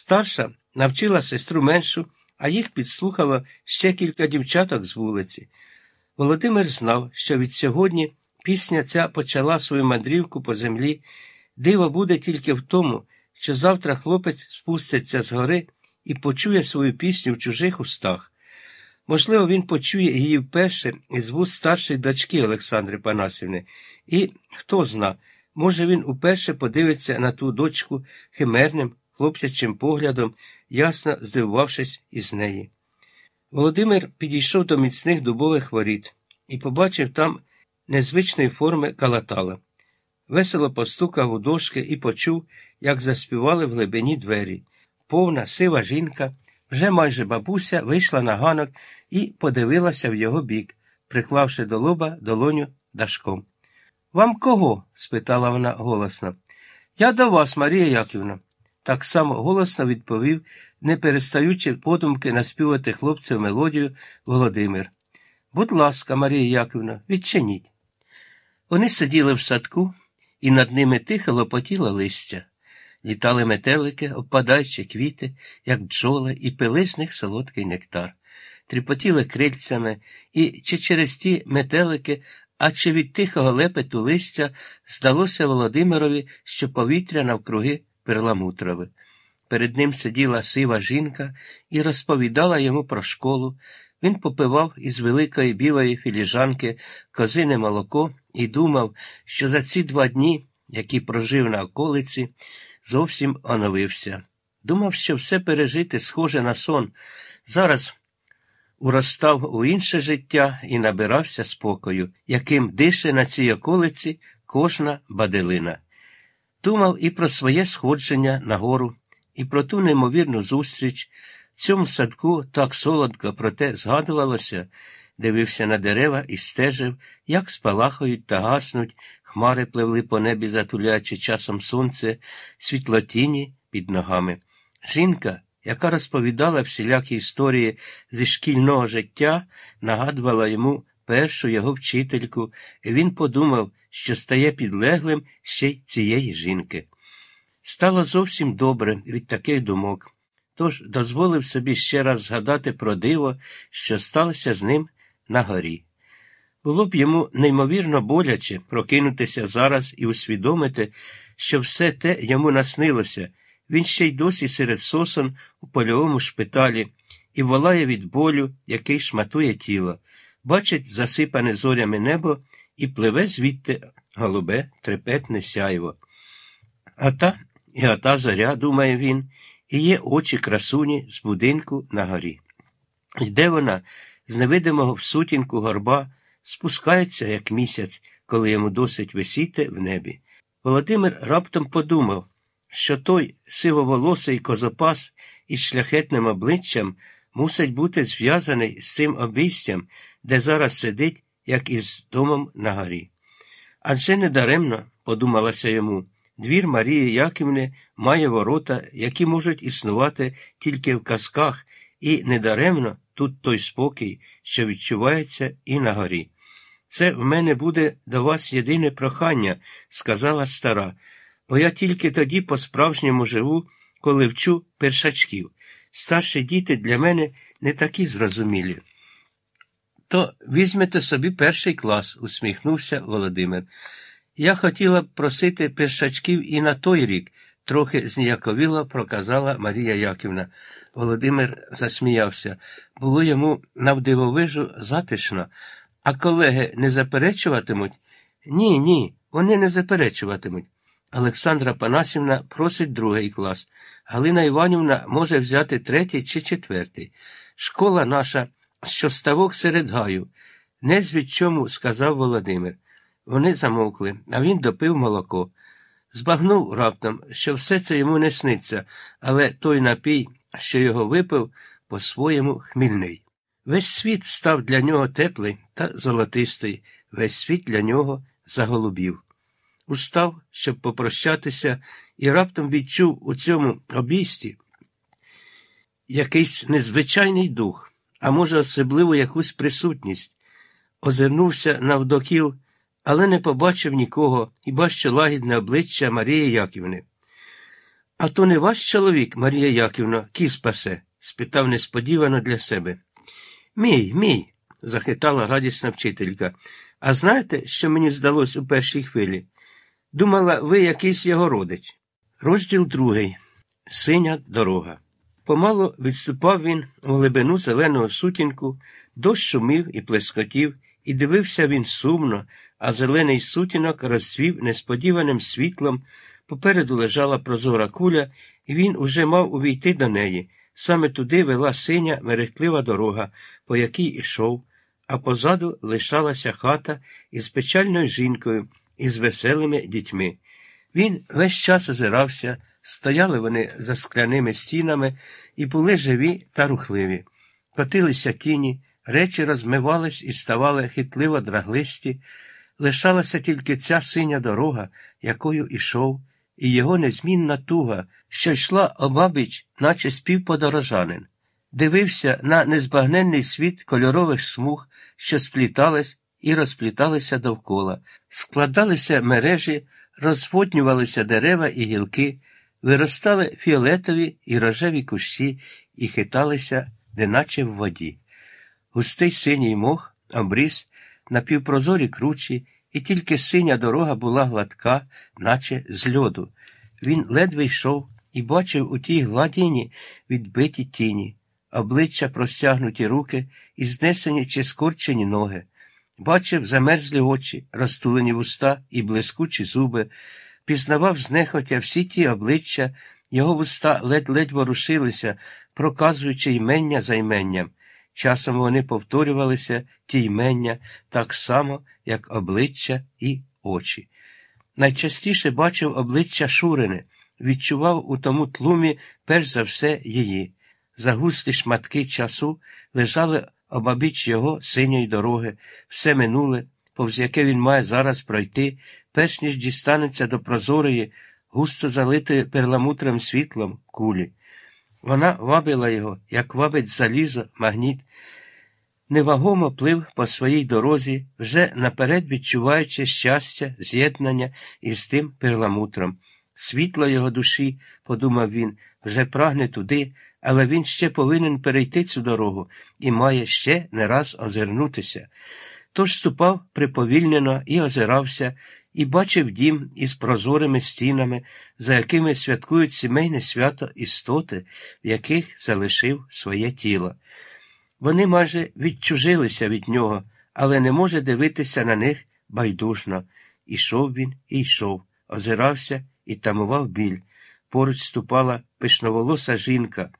Старша навчила сестру меншу, а їх підслухало ще кілька дівчаток з вулиці. Володимир знав, що від сьогодні пісня ця почала свою мандрівку по землі. Диво буде тільки в тому, що завтра хлопець спуститься з гори і почує свою пісню в чужих устах. Можливо, він почує її вперше із вуст старшої дочки Олександри Панасівни, і, хто зна, може, він уперше подивиться на ту дочку химерним, хлопчачим поглядом, ясно здивувавшись із неї. Володимир підійшов до міцних дубових воріт і побачив там незвичної форми калатала. Весело постукав у дошки і почув, як заспівали в глибині двері. Повна сива жінка, вже майже бабуся, вийшла на ганок і подивилася в його бік, приклавши до лоба долоню дашком. Вам кого? спитала вона голосно. Я до вас, Марія Яківна. Так само голосно відповів, не перестаючи подумки наспівати хлопців мелодію Володимир. Будь ласка, Марія Яківна, відчиніть. Вони сиділи в садку, і над ними тихо лопотіло листя. Літали метелики, обпадаючи квіти, як бджоли, і пили з них солодкий нектар, тріпотіли крильцями, і чи через ті метелики, а чи від тихого лепету листя здалося Володимирові, що повітря навкруги перламутрове. Перед ним сиділа сива жінка і розповідала йому про школу. Він попивав із великої білої філіжанки козине молоко і думав, що за ці два дні, які прожив на околиці, зовсім оновився. Думав, що все пережити схоже на сон. Зараз уростав у інше життя і набирався спокою, яким дише на цій околиці кожна баделина. Думав і про своє сходження на гору, і про ту неймовірну зустріч. В цьому садку так солодко, проте згадувалося, дивився на дерева і стежив, як спалахають та гаснуть, хмари пливли по небі, затуляючи часом сонце, світлотіні під ногами. Жінка, яка розповідала всілякі історії зі шкільного життя, нагадувала йому першу його вчительку, і він подумав, що стає підлеглим ще й цієї жінки. Стало зовсім добре від таких думок, тож дозволив собі ще раз згадати про диво, що сталося з ним на горі. Було б йому неймовірно боляче прокинутися зараз і усвідомити, що все те йому наснилося, він ще й досі серед сосон у польовому шпиталі і волає від болю, який шматує тіло, бачить засипане зорями небо і пливе звідти голубе, трепетне сяйво. А та і ата зоря, думає він, і є очі красуні з будинку на горі. Йде вона з невидимого в сутінку горба, спускається, як місяць, коли йому досить висіти в небі. Володимир раптом подумав, що той сивоволосий козопас із шляхетним обличчям мусить бути зв'язаний з цим обійстям, де зараз сидить, як із домом на горі. Адже недаремно, подумалося йому, двір Марії Яківни має ворота, які можуть існувати тільки в казках, і недаремно тут той спокій, що відчувається і на горі. Це в мене буде до вас єдине прохання, сказала стара, бо я тільки тоді по-справжньому живу, коли вчу першачків. Старші діти для мене не такі зрозумілі. То візьмете собі перший клас, усміхнувся Володимир. Я хотіла б просити першачків і на той рік, трохи зніяковіло проказала Марія Яківна. Володимир засміявся. Було йому навдивовижу затишно, а колеги не заперечуватимуть? Ні, ні, вони не заперечуватимуть. Олександра Панасівна просить другий клас. Галина Іванівна може взяти третій чи четвертий. Школа наша, що ставок серед гаю. Не звід чому, сказав Володимир. Вони замовкли, а він допив молоко. Збагнув раптом, що все це йому не сниться, але той напій, що його випив, по-своєму хмільний. Весь світ став для нього теплий та золотистий, весь світ для нього заголубів. Устав, щоб попрощатися, і раптом відчув у цьому обійсті якийсь незвичайний дух, а може, особливо якусь присутність. Озирнувся навдокіл, але не побачив нікого, хіба що лагідне обличчя Марії Яківни. А то не ваш чоловік, Марія Яківна, кіз пасе? спитав несподівано для себе. Мій, мій, захитала радісна вчителька. А знаєте, що мені здалось у першій хвилі? Думала, ви якийсь його родич. Розділ другий. Синя дорога. Помало відступав він у глибину зеленого сутінку, дощ шумів і плескотів, і дивився він сумно, а зелений сутінок розцвів несподіваним світлом. Попереду лежала прозора куля, і він уже мав увійти до неї. Саме туди вела синя мерехтлива дорога, по якій ішов, а позаду лишалася хата із печальною жінкою і з веселими дітьми. Він весь час озирався, стояли вони за скляними стінами і були живі та рухливі. Котилися тіні, речі розмивались і ставали хитливо драглисті. Лишалася тільки ця синя дорога, якою ішов, і його незмінна туга, що йшла обабіч, наче співподорожанин. Дивився на незбагненний світ кольорових смуг, що сплітались і розпліталися довкола, складалися мережі, розводнювалися дерева і гілки, виростали фіолетові і рожеві кущі і хиталися, неначе в воді. Густий синій мох обріз, напівпрозорі кручі, і тільки синя дорога була гладка, наче з льоду. Він ледве йшов і бачив у тій гладіні відбиті тіні, обличчя простягнуті руки і знесені чи скорчені ноги. Бачив замерзлі очі, розтулені вуста і блискучі зуби, пізнавав знехотя всі ті обличчя, його вуста ледь-ледь ворушилися, проказуючи ймення за йменням. Часом вони повторювалися ті ймення так само, як обличчя і очі. Найчастіше бачив обличчя Шурини, відчував у тому тлумі перш за все її. Загусті шматки часу лежали обабіч його синьої дороги, все минуле, повз яке він має зараз пройти, перш ніж дістанеться до прозорої, густо залитої перламутрим світлом кулі. Вона вабила його, як вабить залізо, магніт, невагомо плив по своїй дорозі, вже наперед відчуваючи щастя, з'єднання із тим перламутром. Світло його душі, подумав він, вже прагне туди, але він ще повинен перейти цю дорогу і має ще не раз озирнутися. Тож ступав приповільнено і озирався, і бачив дім із прозорими стінами, за якими святкують сімейне свято істоти, в яких залишив своє тіло. Вони майже відчужилися від нього, але не може дивитися на них байдужно. Ішов він і йшов, озирався і тамував біль. Поруч ступала пишноволоса жінка,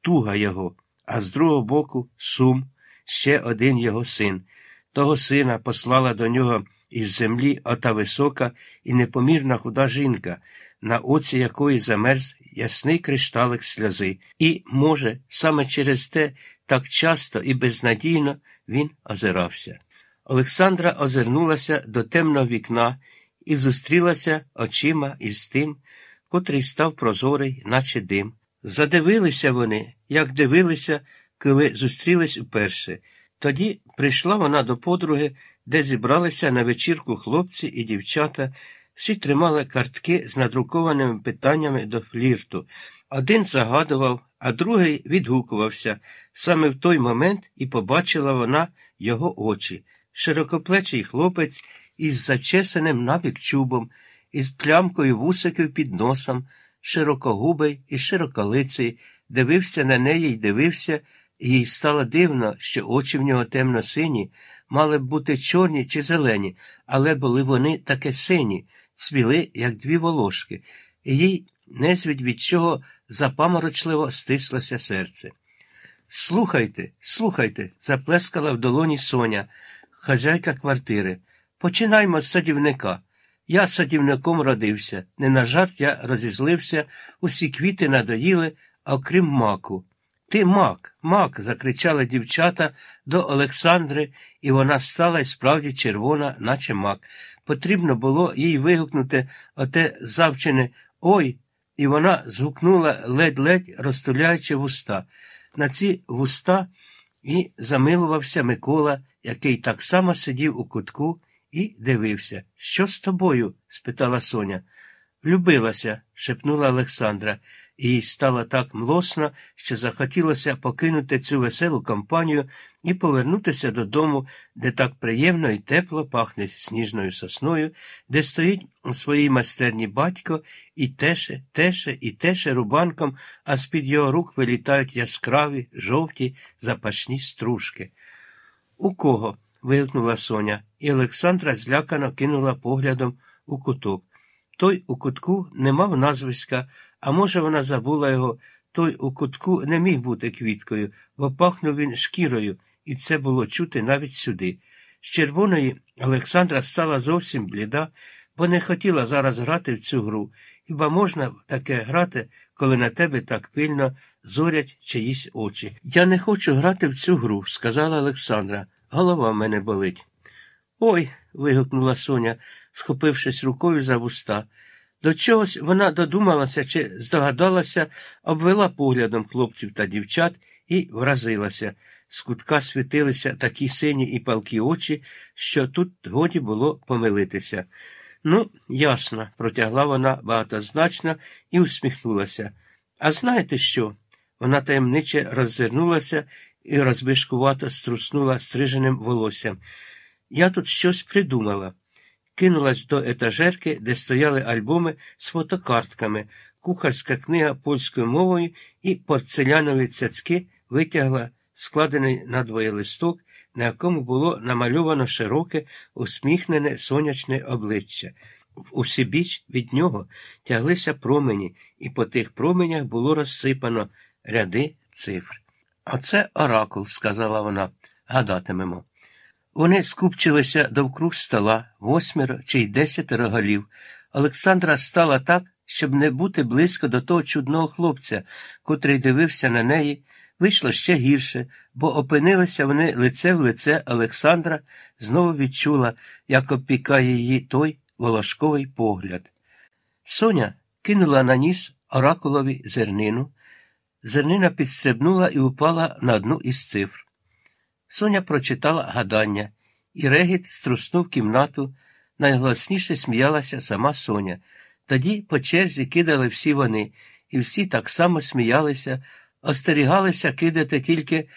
туга його, а з другого боку сум, ще один його син. Того сина послала до нього із землі ота висока і непомірна худа жінка, на оці якої замерз ясний кришталик сльози, і, може, саме через те так часто і безнадійно він озирався. Олександра озирнулася до темного вікна і зустрілася очима із тим, котрий став прозорий, наче дим. Задивилися вони, як дивилися, коли зустрілись уперше. Тоді прийшла вона до подруги, де зібралися на вечірку хлопці і дівчата, всі тримали картки з надрукованими питаннями до флірту. Один загадував, а другий відгукувався. Саме в той момент і побачила вона його очі. Широкоплечий хлопець із зачесаним набік чубом, із плямкою вусиків під носом, широкогубий і широколиций, дивився на неї й дивився, і їй стало дивно, що очі в нього темно сині, мали б бути чорні чи зелені, але були вони таке сині, цвіли, як дві волошки, і їй незвідь від чого запаморочливо стислося серце. Слухайте, слухайте, заплескала в долоні Соня, хазяйка квартири. Починаймо з садівника. Я садівником родився. Не на жарт я розізлився, усі квіти надоїли, окрім маку. Ти мак, мак. закричали дівчата до Олександри, і вона стала й справді червона, наче мак. Потрібно було їй вигукнути оте завчене Ой, і вона згукнула ледь-ледь, розтуляючи вуста. На ці вуста і замилувався Микола, який так само сидів у кутку і дивився. Що з тобою? спитала Соня. Влюбилася, шепнула Олександра, і їй стало так млосно, що захотілося покинути цю веселу компанію і повернутися додому, де так приємно і тепло пахне сніжною сосною, де стоїть у своїй майстерні батько і теше, теше і теше рубанком, а з-під його рук вилітають яскраві, жовті, запашні стружки. У кого? Вигукнула Соня, і Олександра злякано кинула поглядом у куток. Той у кутку не мав назвиська, а може, вона забула його. Той у кутку не міг бути квіткою, бо пахнув він шкірою, і це було чути навіть сюди. З червоної Олександра стала зовсім бліда, бо не хотіла зараз грати в цю гру. Хіба можна таке грати, коли на тебе так пильно зорять чиїсь очі? Я не хочу грати в цю гру, сказала Олександра. Голова в мене болить. Ой. вигукнула Соня, схопившись рукою за вуста. До чогось вона додумалася чи здогадалася, обвела поглядом хлопців та дівчат і вразилася. З кутка світилися такі сині і палкі очі, що тут годі було помилитися. Ну, ясно, протягла вона багатозначно і усміхнулася. А знаєте що? Вона таємниче роззирнулася і розбишкувато струснула стриженим волоссям. Я тут щось придумала. Кинулась до етажерки, де стояли альбоми з фотокартками, кухарська книга польською мовою і порцелянові цяцьки витягла складений надвоє листок, на якому було намальовано широке, усміхнене сонячне обличчя. В усібіч від нього тяглися промені, і по тих променях було розсипано ряди цифр. Оце оракул, сказала вона, гадатимемо. Вони скупчилися довкруг стола восьмеро чи й десятеро голів. Олександра стала так, щоб не бути близько до того чудного хлопця, котрий дивився на неї. Вийшло ще гірше, бо опинилися вони лице в лице Олександра, знову відчула, як опікає її той волошковий погляд. Соня кинула на ніс оракулові зернину. Зернина підстрибнула і упала на одну із цифр. Соня прочитала гадання, і регіт струснув кімнату. Найголосніше сміялася сама Соня. Тоді по черзі кидали всі вони, і всі так само сміялися, остерігалися кидати тільки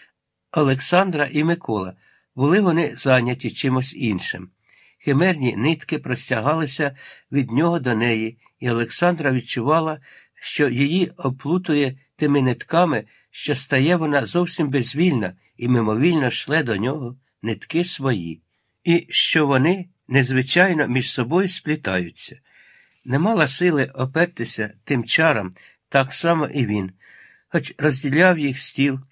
Олександра і Микола. Були вони зайняті чимось іншим. Химерні нитки простягалися від нього до неї, і Олександра відчувала, що її оплутує тими нитками, що стає вона зовсім безвільна і мимовільно шле до нього нитки свої, і що вони незвичайно між собою сплітаються. Не мала сили опертися тим чарам, так само і він, хоч розділяв їх стіл,